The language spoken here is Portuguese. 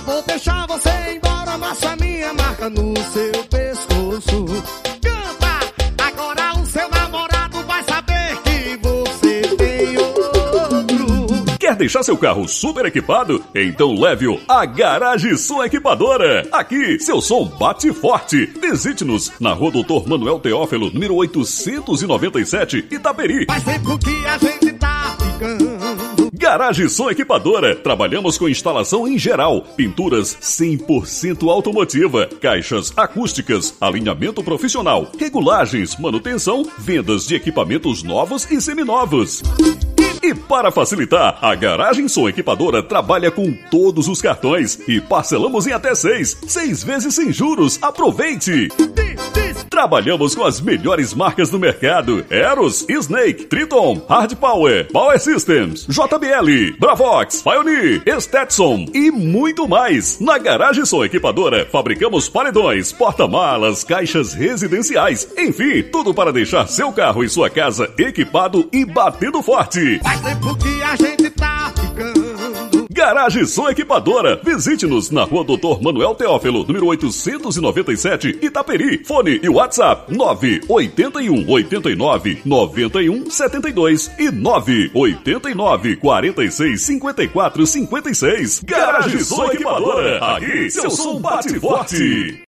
Eu vou deixar você embora, mas a minha marca no seu pescoço. Canta! Agora o seu namorado vai saber que você tem outro. Quer deixar seu carro super equipado? Então leve-o à Garagem Som Equipadora. Aqui, seu som bate forte. Visite-nos na rua Doutor Manuel Teófilo, número 897, Itaperi. Faz tempo que a gente. Garagem Som Equipadora. Trabalhamos com instalação em geral, pinturas 100% automotiva, caixas acústicas, alinhamento profissional, regulagens, manutenção, vendas de equipamentos novos e seminovos. E para facilitar, a Garagem Som Equipadora trabalha com todos os cartões e parcelamos em até seis, seis vezes sem juros. Aproveite! Trabalhamos com as melhores marcas do mercado: Eros, Snake, Triton, Hard Power, Power Systems, JBL, Bravox, Pioneer, Stetson e muito mais. Na Garagem Som Equipadora, fabricamos paredões, porta-malas, caixas residenciais, enfim, tudo para deixar seu carro e sua casa equipado e batendo forte. Faz tempo que a gente. Garagem Som Equipadora. Visite-nos na rua Doutor Manuel Teófilo, número 897, Itaperi. Fone e WhatsApp 981 89 91 72 e 989 46 54 56. Garagem Som Equipadora. Aqui, seu som bate forte.